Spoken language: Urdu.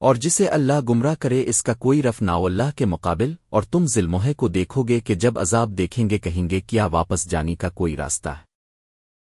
اور جسے اللہ گمراہ کرے اس کا کوئی رف ناو اللہ کے مقابل، اور تم ظلموہے کو دیکھو گے کہ جب عذاب دیکھیں گے کہیں گے، کیا واپس جانی کا کوئی راستہ ہے؟